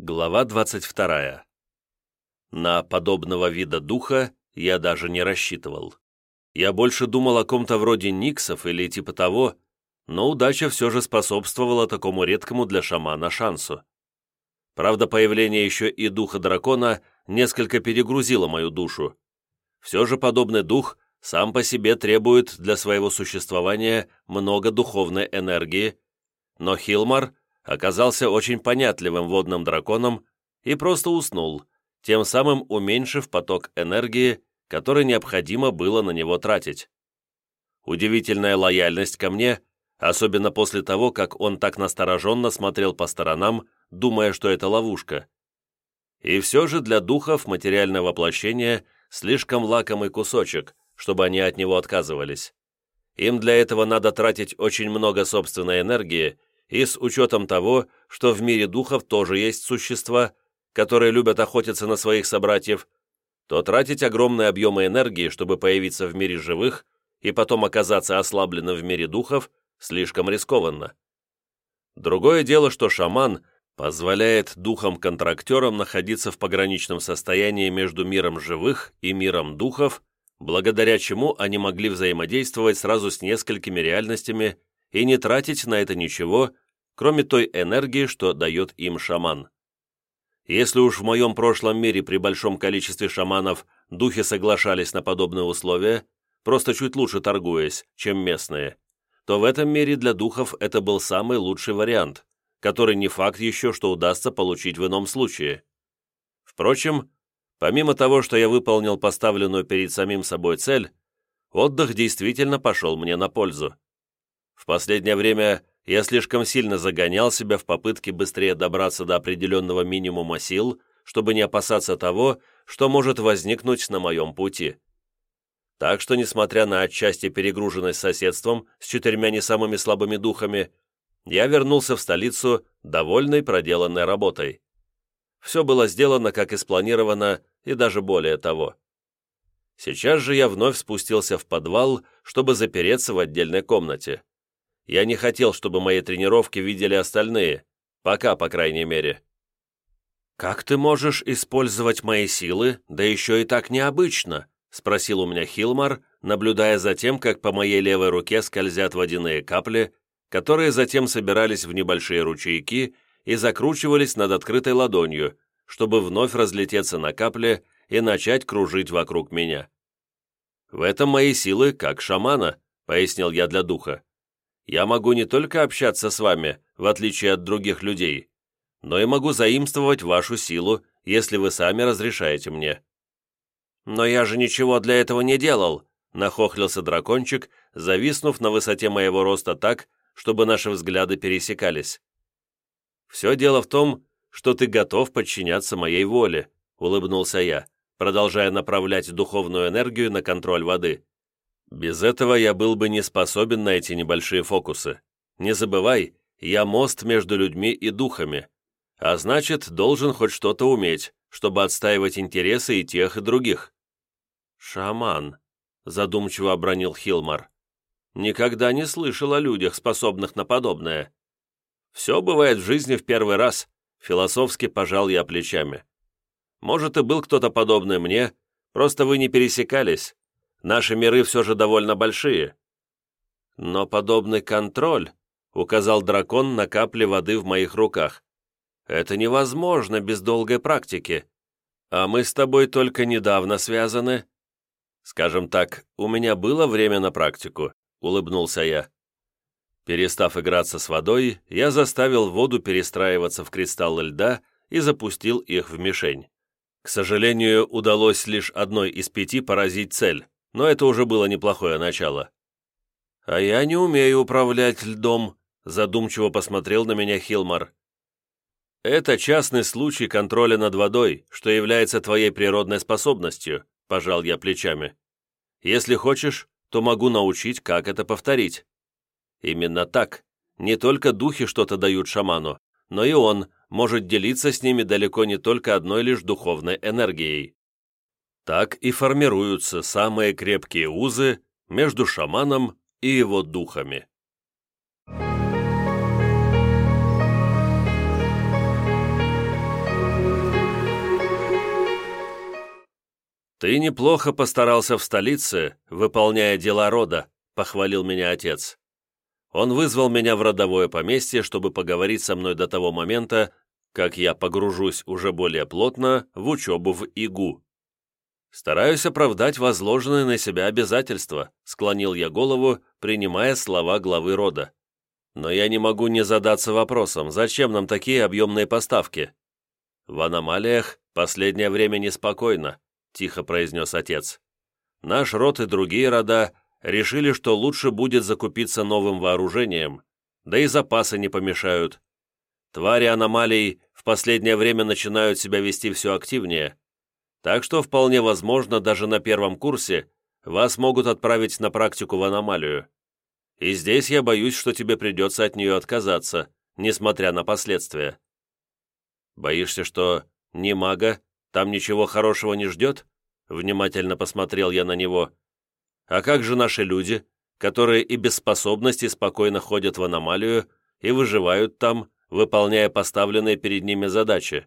Глава 22. На подобного вида духа я даже не рассчитывал. Я больше думал о ком-то вроде Никсов или типа того, но удача все же способствовала такому редкому для шамана шансу. Правда, появление еще и духа дракона несколько перегрузило мою душу. Все же подобный дух сам по себе требует для своего существования много духовной энергии, но Хилмар оказался очень понятливым водным драконом и просто уснул, тем самым уменьшив поток энергии, который необходимо было на него тратить. Удивительная лояльность ко мне, особенно после того, как он так настороженно смотрел по сторонам, думая, что это ловушка. И все же для духов материальное воплощение слишком лакомый кусочек, чтобы они от него отказывались. Им для этого надо тратить очень много собственной энергии, и с учетом того, что в мире духов тоже есть существа, которые любят охотиться на своих собратьев, то тратить огромные объемы энергии, чтобы появиться в мире живых и потом оказаться ослабленным в мире духов, слишком рискованно. Другое дело, что шаман позволяет духам-контрактерам находиться в пограничном состоянии между миром живых и миром духов, благодаря чему они могли взаимодействовать сразу с несколькими реальностями и не тратить на это ничего, кроме той энергии, что дает им шаман. Если уж в моем прошлом мире при большом количестве шаманов духи соглашались на подобные условия, просто чуть лучше торгуясь, чем местные, то в этом мире для духов это был самый лучший вариант, который не факт еще, что удастся получить в ином случае. Впрочем, помимо того, что я выполнил поставленную перед самим собой цель, отдых действительно пошел мне на пользу. В последнее время я слишком сильно загонял себя в попытке быстрее добраться до определенного минимума сил, чтобы не опасаться того, что может возникнуть на моем пути. Так что, несмотря на отчасти перегруженность соседством с четырьмя не самыми слабыми духами, я вернулся в столицу, довольный проделанной работой. Все было сделано, как и спланировано, и даже более того. Сейчас же я вновь спустился в подвал, чтобы запереться в отдельной комнате. Я не хотел, чтобы мои тренировки видели остальные. Пока, по крайней мере. «Как ты можешь использовать мои силы, да еще и так необычно?» — спросил у меня Хилмар, наблюдая за тем, как по моей левой руке скользят водяные капли, которые затем собирались в небольшие ручейки и закручивались над открытой ладонью, чтобы вновь разлететься на капле и начать кружить вокруг меня. «В этом мои силы, как шамана», — пояснил я для духа я могу не только общаться с вами, в отличие от других людей, но и могу заимствовать вашу силу, если вы сами разрешаете мне». «Но я же ничего для этого не делал», — нахохлился дракончик, зависнув на высоте моего роста так, чтобы наши взгляды пересекались. «Все дело в том, что ты готов подчиняться моей воле», — улыбнулся я, продолжая направлять духовную энергию на контроль воды. Без этого я был бы не способен на эти небольшие фокусы. Не забывай, я мост между людьми и духами, а значит, должен хоть что-то уметь, чтобы отстаивать интересы и тех, и других». «Шаман», — задумчиво обронил Хилмар. «Никогда не слышал о людях, способных на подобное». «Все бывает в жизни в первый раз», — философски пожал я плечами. «Может, и был кто-то подобный мне, просто вы не пересекались, Наши миры все же довольно большие. Но подобный контроль, указал дракон на капли воды в моих руках, это невозможно без долгой практики. А мы с тобой только недавно связаны. Скажем так, у меня было время на практику, улыбнулся я. Перестав играться с водой, я заставил воду перестраиваться в кристаллы льда и запустил их в мишень. К сожалению, удалось лишь одной из пяти поразить цель но это уже было неплохое начало. «А я не умею управлять льдом», — задумчиво посмотрел на меня Хилмар. «Это частный случай контроля над водой, что является твоей природной способностью», — пожал я плечами. «Если хочешь, то могу научить, как это повторить». Именно так. Не только духи что-то дают шаману, но и он может делиться с ними далеко не только одной лишь духовной энергией. Так и формируются самые крепкие узы между шаманом и его духами. «Ты неплохо постарался в столице, выполняя дела рода», — похвалил меня отец. Он вызвал меня в родовое поместье, чтобы поговорить со мной до того момента, как я погружусь уже более плотно в учебу в ИГУ. «Стараюсь оправдать возложенные на себя обязательства», — склонил я голову, принимая слова главы рода. «Но я не могу не задаться вопросом, зачем нам такие объемные поставки?» «В аномалиях последнее время неспокойно», — тихо произнес отец. «Наш род и другие рода решили, что лучше будет закупиться новым вооружением, да и запасы не помешают. Твари аномалий в последнее время начинают себя вести все активнее, так что вполне возможно, даже на первом курсе вас могут отправить на практику в аномалию. И здесь я боюсь, что тебе придется от нее отказаться, несмотря на последствия. Боишься, что ни мага там ничего хорошего не ждет?» Внимательно посмотрел я на него. «А как же наши люди, которые и без способностей спокойно ходят в аномалию и выживают там, выполняя поставленные перед ними задачи?»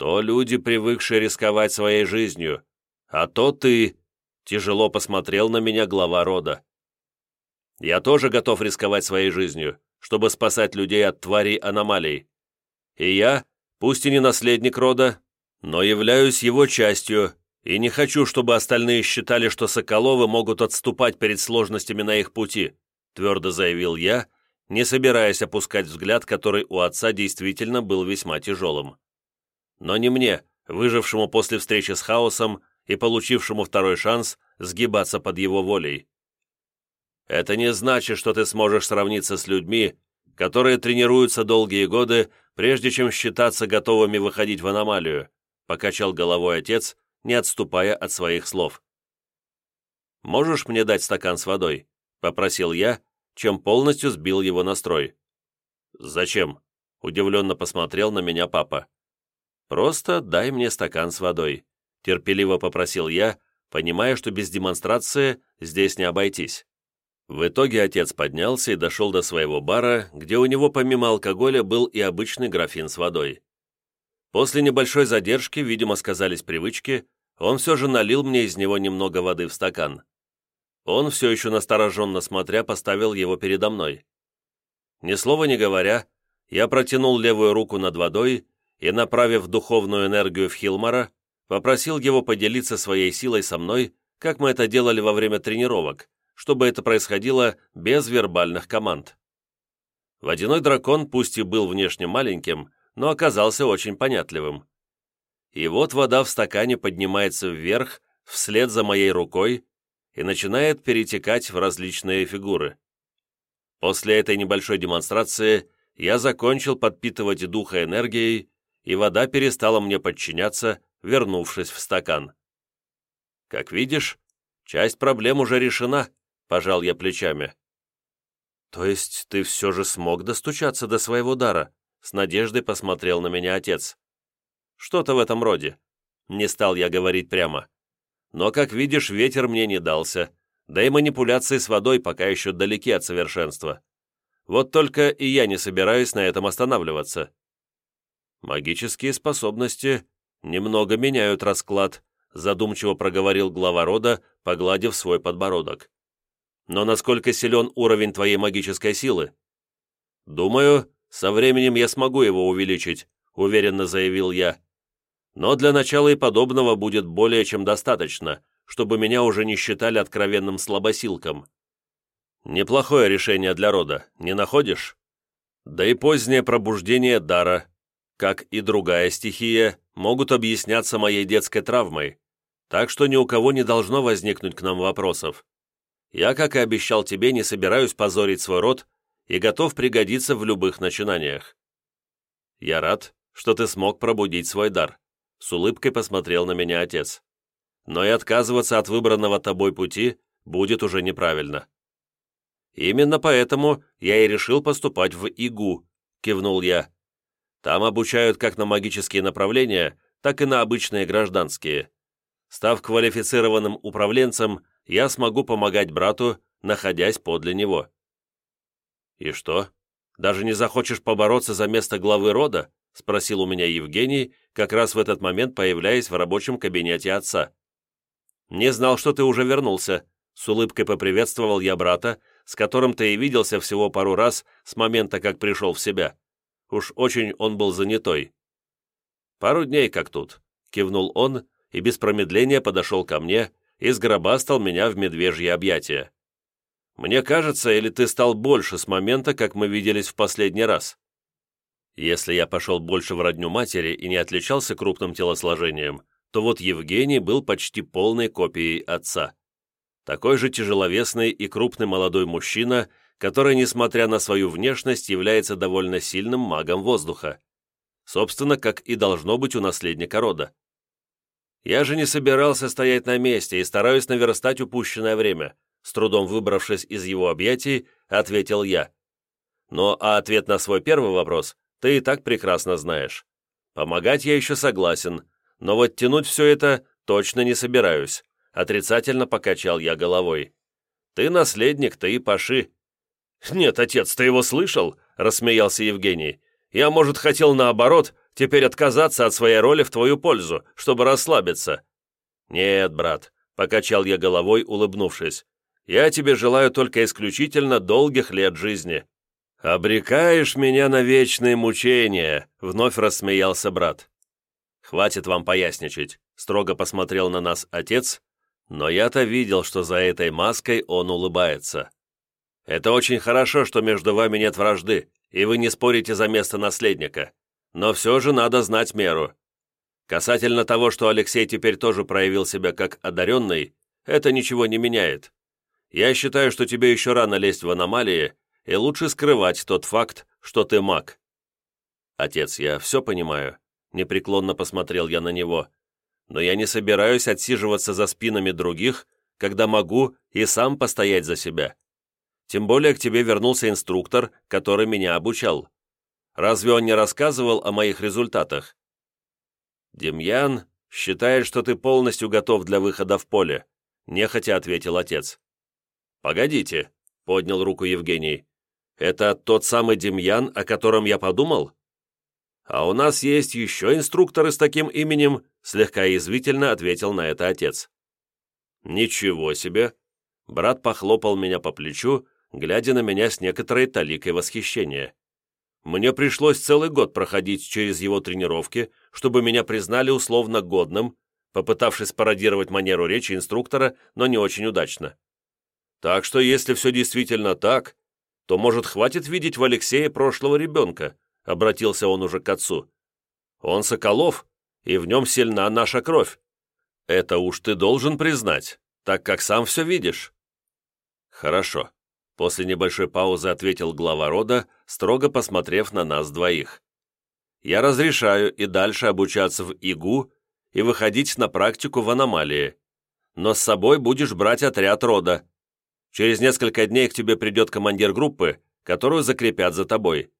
«То люди, привыкшие рисковать своей жизнью, а то ты...» Тяжело посмотрел на меня глава рода. «Я тоже готов рисковать своей жизнью, чтобы спасать людей от тварей аномалий. И я, пусть и не наследник рода, но являюсь его частью и не хочу, чтобы остальные считали, что Соколовы могут отступать перед сложностями на их пути», твердо заявил я, не собираясь опускать взгляд, который у отца действительно был весьма тяжелым. Но не мне, выжившему после встречи с хаосом и получившему второй шанс сгибаться под его волей. Это не значит, что ты сможешь сравниться с людьми, которые тренируются долгие годы, прежде чем считаться готовыми выходить в аномалию, покачал головой отец, не отступая от своих слов. «Можешь мне дать стакан с водой?» — попросил я, чем полностью сбил его настрой. «Зачем?» — удивленно посмотрел на меня папа. «Просто дай мне стакан с водой», — терпеливо попросил я, понимая, что без демонстрации здесь не обойтись. В итоге отец поднялся и дошел до своего бара, где у него помимо алкоголя был и обычный графин с водой. После небольшой задержки, видимо, сказались привычки, он все же налил мне из него немного воды в стакан. Он, все еще настороженно смотря, поставил его передо мной. Ни слова не говоря, я протянул левую руку над водой и, направив духовную энергию в Хилмара, попросил его поделиться своей силой со мной, как мы это делали во время тренировок, чтобы это происходило без вербальных команд. Водяной дракон, пусть и был внешне маленьким, но оказался очень понятливым. И вот вода в стакане поднимается вверх, вслед за моей рукой, и начинает перетекать в различные фигуры. После этой небольшой демонстрации я закончил подпитывать духа энергией, и вода перестала мне подчиняться, вернувшись в стакан. «Как видишь, часть проблем уже решена», — пожал я плечами. «То есть ты все же смог достучаться до своего дара?» С надеждой посмотрел на меня отец. Что-то в этом роде. Не стал я говорить прямо. Но, как видишь, ветер мне не дался, да и манипуляции с водой пока еще далеки от совершенства. Вот только и я не собираюсь на этом останавливаться. Магические способности немного меняют расклад, задумчиво проговорил глава рода, погладив свой подбородок. Но насколько силен уровень твоей магической силы? Думаю, «Со временем я смогу его увеличить», — уверенно заявил я. «Но для начала и подобного будет более чем достаточно, чтобы меня уже не считали откровенным слабосилком». «Неплохое решение для рода, не находишь?» «Да и позднее пробуждение дара, как и другая стихия, могут объясняться моей детской травмой, так что ни у кого не должно возникнуть к нам вопросов. Я, как и обещал тебе, не собираюсь позорить свой род и готов пригодиться в любых начинаниях. Я рад, что ты смог пробудить свой дар», — с улыбкой посмотрел на меня отец. «Но и отказываться от выбранного тобой пути будет уже неправильно». «Именно поэтому я и решил поступать в ИГУ», — кивнул я. «Там обучают как на магические направления, так и на обычные гражданские. Став квалифицированным управленцем, я смогу помогать брату, находясь подле него. «И что? Даже не захочешь побороться за место главы рода?» спросил у меня Евгений, как раз в этот момент появляясь в рабочем кабинете отца. «Не знал, что ты уже вернулся», — с улыбкой поприветствовал я брата, с которым ты и виделся всего пару раз с момента, как пришел в себя. Уж очень он был занятой. «Пару дней как тут», — кивнул он и без промедления подошел ко мне и сгробастал меня в медвежье объятия. «Мне кажется, или ты стал больше с момента, как мы виделись в последний раз?» Если я пошел больше в родню матери и не отличался крупным телосложением, то вот Евгений был почти полной копией отца. Такой же тяжеловесный и крупный молодой мужчина, который, несмотря на свою внешность, является довольно сильным магом воздуха. Собственно, как и должно быть у наследника рода. Я же не собирался стоять на месте и стараюсь наверстать упущенное время, с трудом выбравшись из его объятий, ответил я. Но а ответ на свой первый вопрос ты и так прекрасно знаешь. Помогать я еще согласен, но вот тянуть все это точно не собираюсь. Отрицательно покачал я головой. Ты наследник, ты и паши. Нет, отец, ты его слышал? Рассмеялся Евгений. Я, может, хотел наоборот, теперь отказаться от своей роли в твою пользу, чтобы расслабиться. Нет, брат, покачал я головой, улыбнувшись. Я тебе желаю только исключительно долгих лет жизни. «Обрекаешь меня на вечные мучения», — вновь рассмеялся брат. «Хватит вам поясничать», — строго посмотрел на нас отец, но я-то видел, что за этой маской он улыбается. «Это очень хорошо, что между вами нет вражды, и вы не спорите за место наследника, но все же надо знать меру. Касательно того, что Алексей теперь тоже проявил себя как одаренный, это ничего не меняет. Я считаю, что тебе еще рано лезть в аномалии, и лучше скрывать тот факт, что ты маг. Отец, я все понимаю, непреклонно посмотрел я на него, но я не собираюсь отсиживаться за спинами других, когда могу и сам постоять за себя. Тем более к тебе вернулся инструктор, который меня обучал. Разве он не рассказывал о моих результатах? Демьян считает, что ты полностью готов для выхода в поле, нехотя ответил отец. Погодите, поднял руку Евгений. Это тот самый Демьян, о котором я подумал? А у нас есть еще инструкторы с таким именем, слегка язвительно ответил на это отец. Ничего себе! Брат похлопал меня по плечу, глядя на меня с некоторой таликой восхищения. Мне пришлось целый год проходить через его тренировки, чтобы меня признали условно годным, попытавшись пародировать манеру речи инструктора, но не очень удачно. Так что если все действительно так, то, может, хватит видеть в Алексее прошлого ребенка?» — обратился он уже к отцу. «Он Соколов, и в нем сильна наша кровь. Это уж ты должен признать, так как сам все видишь». «Хорошо», — после небольшой паузы ответил глава рода, строго посмотрев на нас двоих. «Я разрешаю и дальше обучаться в ИГУ и выходить на практику в аномалии, но с собой будешь брать отряд рода, Через несколько дней к тебе придет командир группы, которую закрепят за тобой.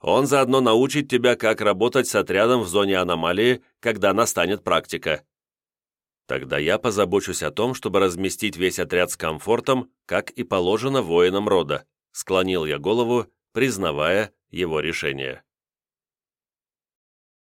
Он заодно научит тебя, как работать с отрядом в зоне аномалии, когда настанет практика. Тогда я позабочусь о том, чтобы разместить весь отряд с комфортом, как и положено воинам рода», склонил я голову, признавая его решение.